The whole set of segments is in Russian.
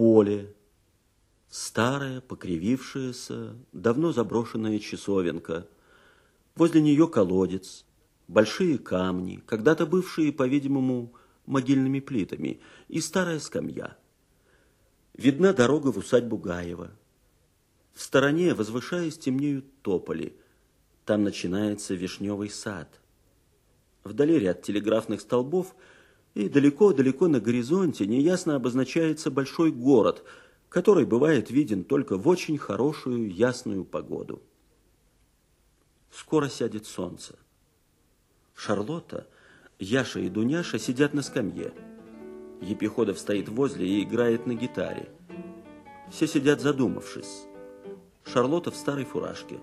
Поле. Старая, покривившаяся, давно заброшенная часовенка. Возле нее колодец, большие камни, когда-то бывшие, по-видимому, могильными плитами, и старая скамья. Видна дорога в усадьбу Гаева. В стороне, возвышаясь, темнеют тополи. Там начинается вишневый сад. Вдали ряд телеграфных столбов, и далеко-далеко на горизонте неясно обозначается большой город, который бывает виден только в очень хорошую ясную погоду. Скоро сядет солнце. Шарлотта, Яша и Дуняша сидят на скамье. Епиходов стоит возле и играет на гитаре. Все сидят задумавшись. Шарлотта в старой фуражке.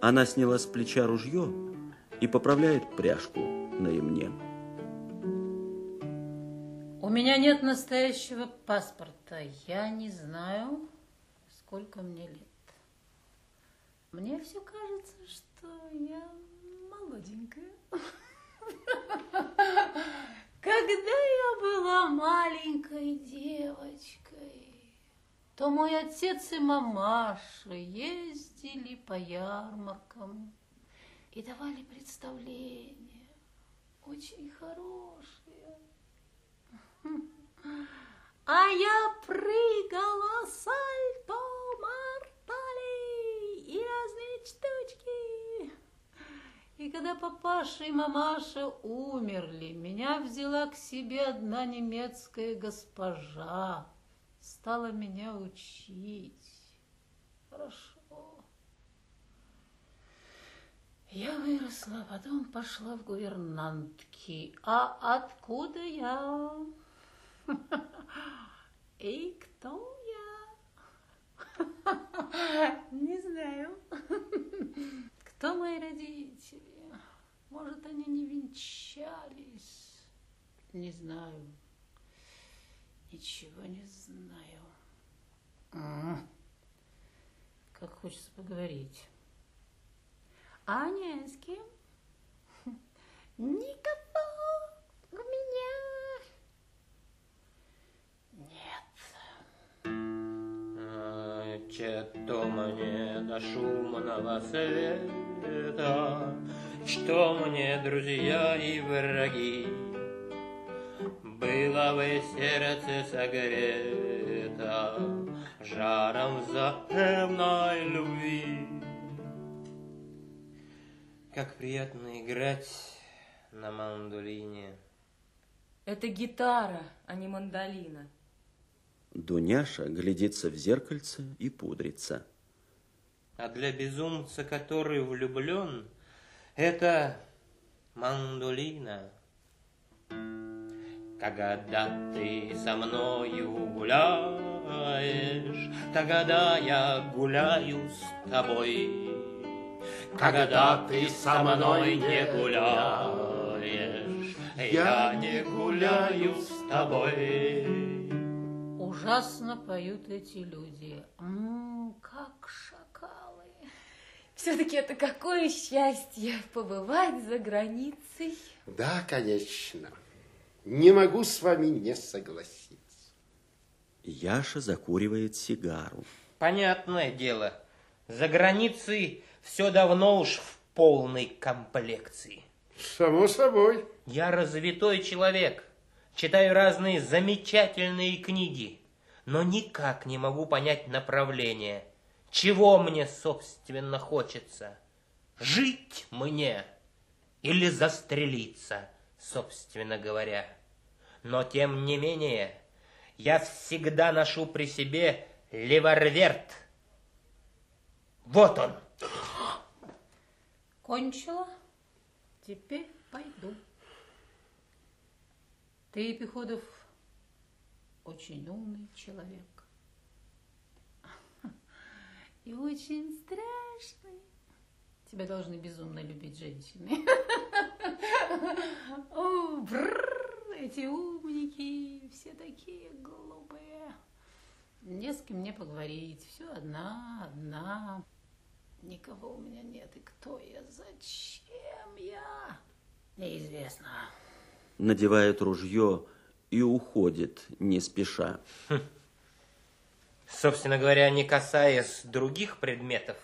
Она сняла с плеча ружье и поправляет пряжку на ремне. Меня нет настоящего паспорта. Я не знаю, сколько мне лет. Мне все кажется, что я молоденькая. Когда я была маленькой девочкой, то мой отец и мамаша ездили по ярмаркам и давали представления, очень хорошие. А я прыгала сальто, мартали и разные штучки. И когда папаша и мамаша умерли, меня взяла к себе одна немецкая госпожа, стала меня учить. Хорошо. Я выросла, потом пошла в гувернантки. А откуда я? И кто я? Не знаю. Кто мои родители? Может, они не венчались? Не знаю. Ничего не знаю. Как хочется поговорить. А не с кем? Никого нет. Че-то мне до шумного света, Что мне друзья и враги, Было в сердце согрето Жаром взаимной любви. Как приятно играть на мандолине. Это гитара, а не мандолина. Дуняша глядится в зеркальце и пудрится. А для безумца, который влюблен, это мандолина. Когда ты со мною гуляешь, тогда я гуляю с тобой. Когда ты со мной не гуляешь, я не гуляю с тобой. Ужасно поют эти люди. М, как шакалы. Все-таки это какое счастье побывать за границей. Да, конечно. Не могу с вами не согласиться. Яша закуривает сигару. Понятное дело, за границей все давно уж в полной комплекции. Само собой. Я развитой человек, читаю разные замечательные книги, но никак не могу понять направление. Чего мне, собственно, хочется? Жить мне или застрелиться, собственно говоря. Но, тем не менее, я всегда ношу при себе леворверт. Вот он. Кончила? Теперь пойду. Ты, Епиходов, очень умный человек. И очень страшный. Тебя должны безумно любить женщины. О, бррр, эти умники, все такие глупые. Не с кем мне поговорить. Все одна, одна. Никого у меня нет. И кто я? Зачем я? Неизвестно. Надевает ружье и уходит, не спеша. Собственно говоря, не касаясь других предметов,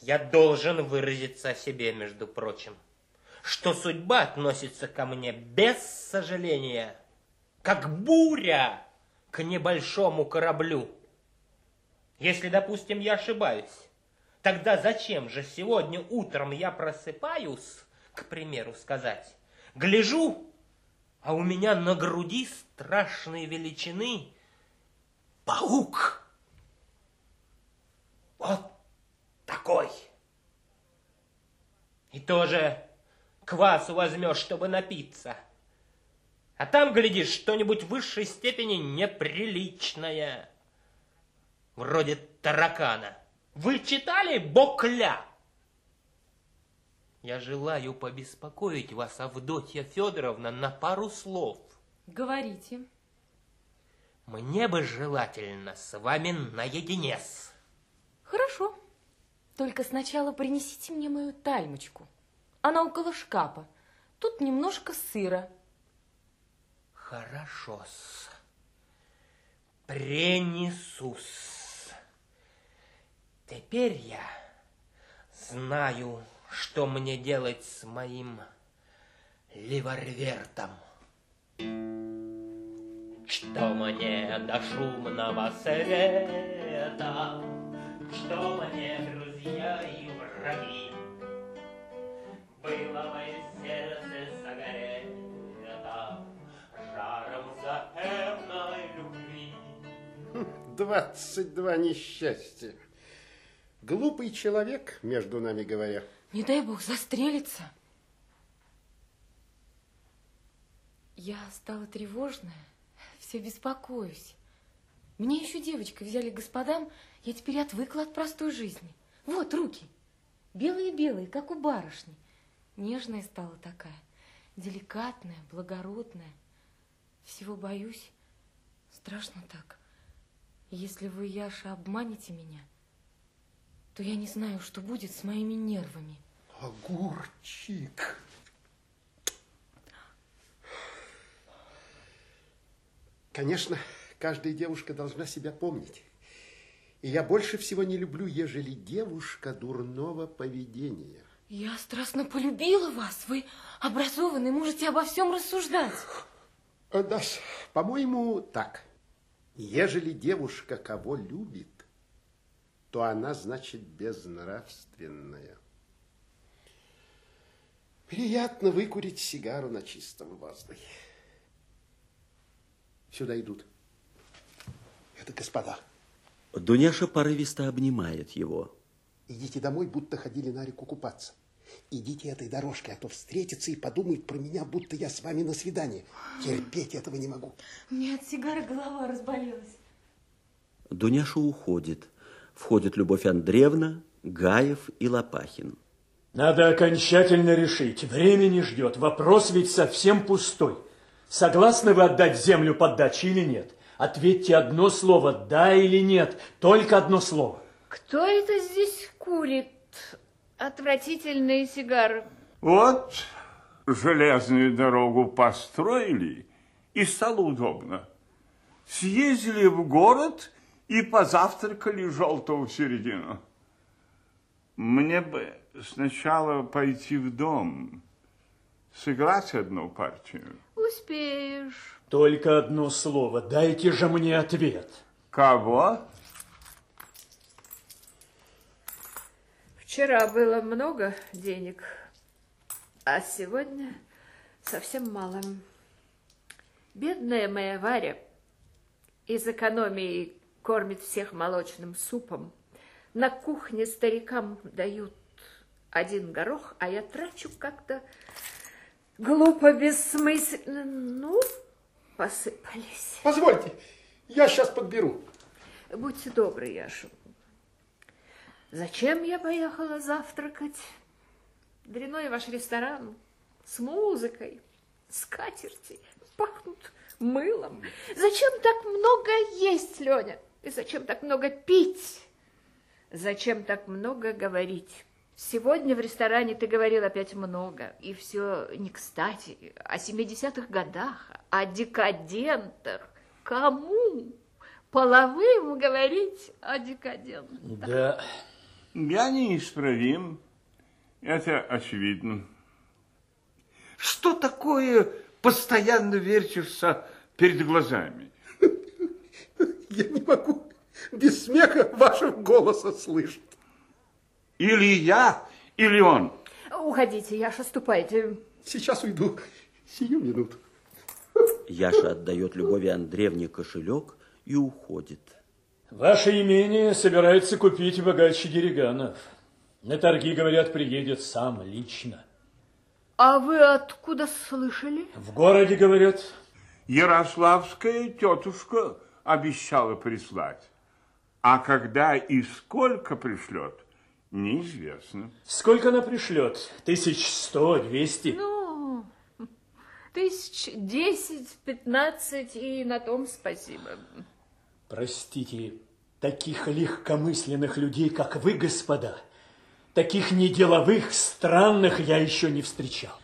я должен выразиться о себе, между прочим, что судьба относится ко мне без сожаления, как буря к небольшому кораблю. Если, допустим, я ошибаюсь, тогда зачем же сегодня утром я просыпаюсь, к примеру сказать, гляжу, а у меня на груди страшные величины паук. Вот такой. И тоже квасу возьмешь, чтобы напиться. А там, глядишь, что-нибудь в высшей степени неприличное. Вроде таракана. Вы читали Бокля? Я желаю побеспокоить вас, Авдотья Федоровна, на пару слов. Говорите. Мне бы желательно с вами наедине. -с. Хорошо. Только сначала принесите мне мою тальмочку. Она около шкафа. Тут немножко сыра. Хорошо-с. Принесу-с. Теперь я знаю, что мне делать с моим ливарвертом. Что мне до шумного света, Что мне друзья и враги, Было мое сердце согрето Жаром запевной любви. Двадцать два несчастья. Глупый человек, между нами говоря. Не дай бог застрелиться. Я стала тревожная все беспокоюсь. Меня еще девочкой взяли господам, я теперь отвыкла от простой жизни. Вот руки, белые-белые, как у барышни. Нежная стала такая, деликатная, благородная. Всего боюсь, страшно так. Если вы, Яша, обманете меня, то я не знаю, что будет с моими нервами. Огурчик. Конечно, каждая девушка должна себя помнить. И я больше всего не люблю, ежели девушка дурного поведения. Я страстно полюбила вас. Вы образованный, можете обо всем рассуждать. Э, да, по-моему, так. Ежели девушка кого любит, то она, значит, безнравственная. Приятно выкурить сигару на чистом воздухе. Сюда идут. Это господа. Дуняша порывисто обнимает его. Идите домой, будто ходили на реку купаться. Идите этой дорожкой, а то встретятся и подумают про меня, будто я с вами на свидание. Терпеть этого не могу. У меня от сигары голова разболелась. Дуняша уходит. Входит Любовь Андреевна, Гаев и Лопахин. Надо окончательно решить. Время не ждет. Вопрос ведь совсем пустой. Согласны вы отдать землю под дачи или нет? Ответьте одно слово, да или нет, только одно слово. Кто это здесь курит отвратительные сигары? Вот железную дорогу построили, и стало удобно. Съездили в город и позавтракали желтого середину. Мне бы сначала пойти в дом, сыграть одну партию. Успеешь. Только одно слово. Дайте же мне ответ. Кого? Вчера было много денег, а сегодня совсем мало. Бедная моя Варя из экономии кормит всех молочным супом. На кухне старикам дают один горох, а я трачу как-то Глупо, бессмысленно. Ну, посыпались. Позвольте, я сейчас подберу. Будьте добры, Яша. Зачем я поехала завтракать? Дряной ваш ресторан с музыкой, скатерти, пахнут мылом. Зачем так много есть, Леня? И зачем так много пить? Зачем так много говорить? Сегодня в ресторане ты говорил опять много, и все не кстати, о 70-х годах, о декадентах. Кому? половым говорить о декадент. Да. Я неисправим. Это очевидно. Что такое постоянно верчишься перед глазами? Я не могу без смеха вашего голоса слышать. Или я, или он. Уходите, Яша, ступайте. Сейчас уйду. Сию минуту. Яша отдает Любови Андреевне кошелек и уходит. Ваше имение собирается купить богаче Гериганов. На торги, говорят, приедет сам лично. А вы откуда слышали? В городе, говорят, Ярославская тетушка обещала прислать. А когда и сколько пришлет, неизвестно. сколько она пришлет? Тысяч сто, двести? Ну, тысяч десять, пятнадцать, и на том спасибо. Простите, таких легкомысленных людей, как вы, господа, таких неделовых, странных я еще не встречал.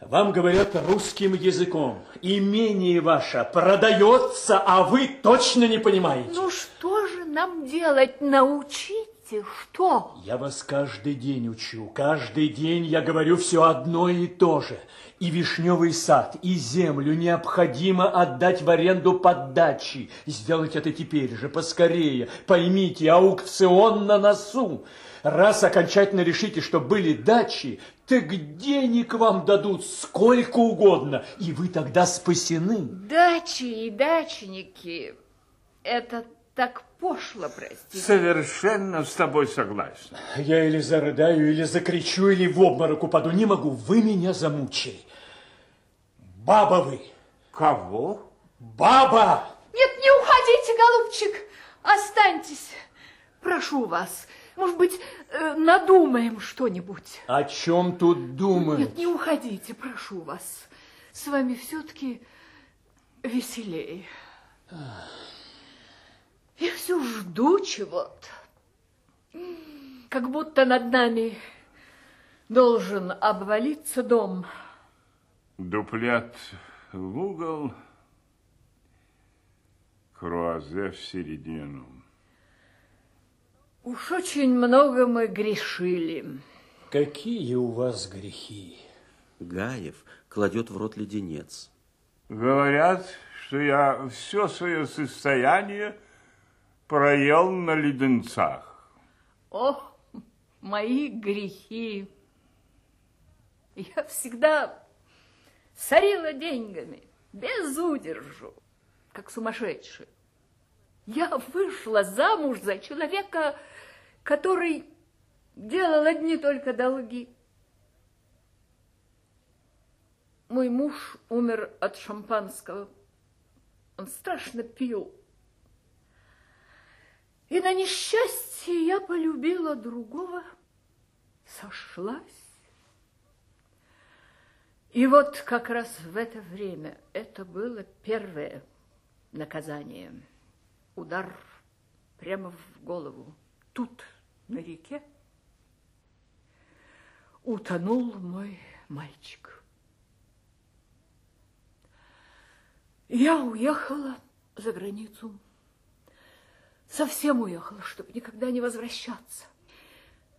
Вам говорят русским языком. Имение ваше продается, а вы точно не понимаете. Ну, что нам делать? Научите, что? Я вас каждый день учу, каждый день я говорю все одно и то же. И вишневый сад, и землю необходимо отдать в аренду под дачи. Сделать это теперь же, поскорее. Поймите, аукцион на носу. Раз окончательно решите, что были дачи, так денег вам дадут сколько угодно, и вы тогда спасены. Дачи и дачники, это так пошло, простите. Совершенно с тобой согласен. Я или зарыдаю, или закричу, или в обморок упаду. Не могу, вы меня замучили. Баба вы! Кого? Баба! Нет, не уходите, голубчик, останьтесь. Прошу вас, может быть, э, надумаем что-нибудь. О чем тут думать? Нет, не уходите, прошу вас. С вами все-таки веселее. Я все жду чего-то. Как будто над нами должен обвалиться дом. Дуплет в угол, круазе в середину. Уж очень много мы грешили. Какие у вас грехи? Гаев кладет в рот леденец. Говорят, что я все свое состояние проел на леденцах. О, мои грехи! Я всегда сорила деньгами, без удержу, как сумасшедшая. Я вышла замуж за человека, который делал одни только долги. Мой муж умер от шампанского. Он страшно пил. И на несчастье я полюбила другого, сошлась. И вот как раз в это время это было первое наказание. Удар прямо в голову. Тут, на реке, утонул мой мальчик. Я уехала за границу. Совсем уехала, чтобы никогда не возвращаться.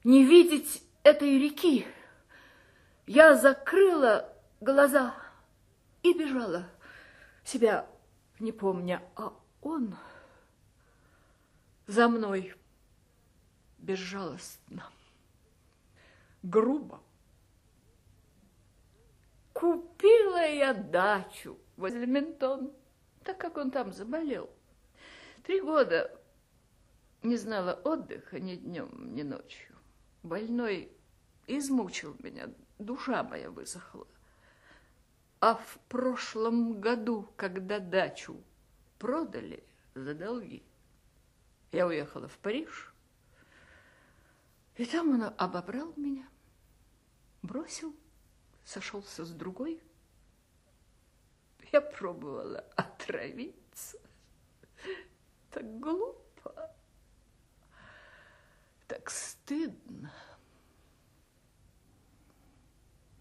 Не видеть этой реки. Я закрыла глаза и бежала, себя не помня, а он за мной безжалостно, грубо. Купила я дачу возле Ментон, так как он там заболел. Три года не знала отдыха ни днем, ни ночью. Больной измучил меня, душа моя высохла. А в прошлом году, когда дачу продали за долги, я уехала в Париж, и там он обобрал меня, бросил, сошелся с другой. Я пробовала отравиться. Так глупо, так стыдно.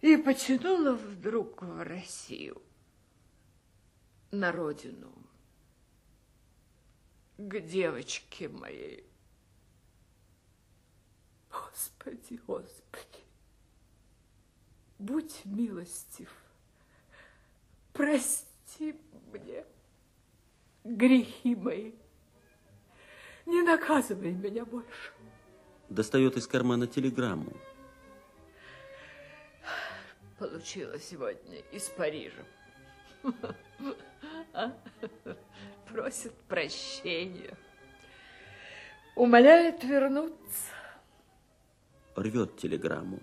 И потянула вдруг в Россию, на родину. к девочке моей. Господи, Господи, будь милостив, прости мне грехи мои, не наказывай меня больше. Достает из кармана телеграмму. Получила сегодня из Парижа. А? Просит прощения. Умоляет вернуться. Рвет телеграмму.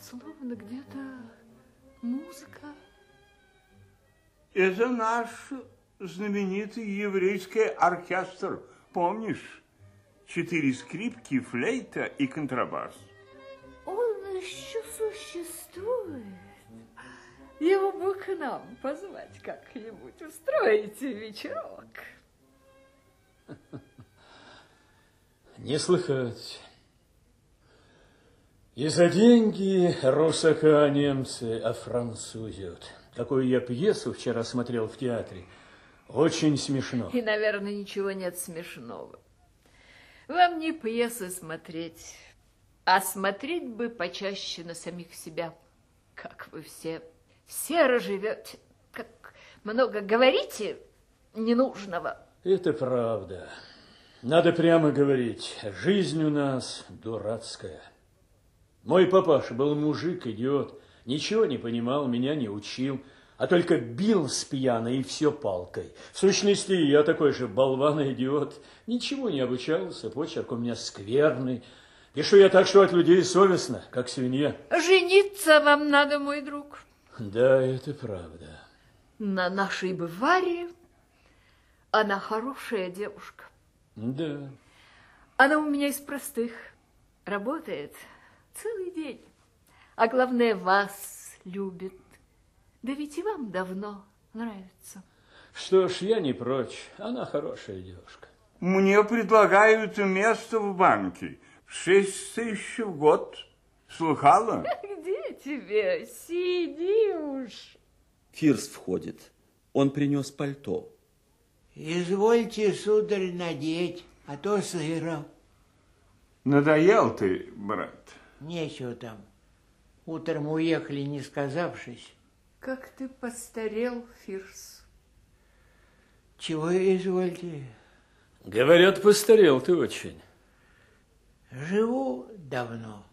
Словно где-то музыка. Это наш знаменитый еврейский оркестр, помнишь? Четыре скрипки, флейта и контрабас. Он еще существует. Его бы к нам позвать как-нибудь, устроите вечерок. Не слыхать. И за деньги русака немцы офранцузят. Такую я пьесу вчера смотрел в театре. Очень смешно. И, наверное, ничего нет смешного. Вам не пьесы смотреть, а смотреть бы почаще на самих себя, как вы все серо живете, как много говорите ненужного. Это правда. Надо прямо говорить, жизнь у нас дурацкая. Мой папаша был мужик, идиот, ничего не понимал, меня не учил, а только бил с пьяной и все палкой. В сущности, я такой же болван и идиот, ничего не обучался, почерк у меня скверный. Пишу я так, что от людей совестно, как свинья. Жениться вам надо, мой друг. Да, это правда. На нашей бы Варе она хорошая девушка. Да. Она у меня из простых. Работает целый день. А главное, вас любит. Да ведь и вам давно нравится. Что ж, я не прочь. Она хорошая девушка. Мне предлагают место в банке. Шесть тысяч в год. Слыхала? Где тебе? Сиди уж. Фирс входит. Он принес пальто. Извольте, сударь, надеть, а то сыро. Надоел ты, брат. Нечего там. Утром уехали, не сказавшись. Как ты постарел, Фирс. Чего извольте? Говорят, постарел ты очень. Живу давно.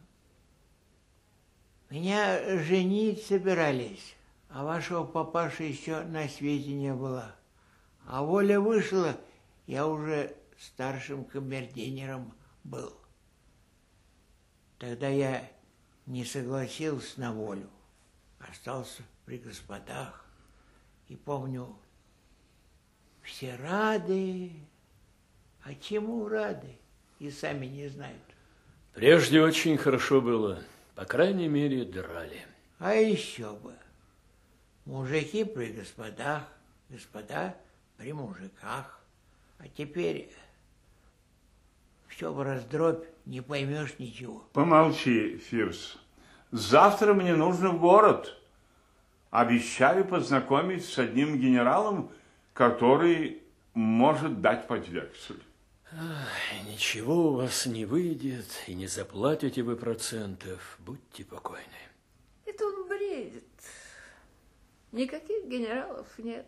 Меня женить собирались, а вашего папаши еще на свете не было. А воля вышла, я уже старшим камердинером был. Тогда я не согласился на волю, остался при господах. И помню, все рады, а чему рады, и сами не знают. Прежде очень хорошо было. По крайней мере, драли. А еще бы. Мужики при господах, господа при мужиках. А теперь все в раздробь, не поймешь ничего. Помолчи, Фирс. Завтра мне нужно в город. Обещаю познакомить с одним генералом, который может дать под вексель. Ай, ничего у вас не выйдет, и не заплатите вы процентов. Будьте покойны. Это он бредит. Никаких генералов нет.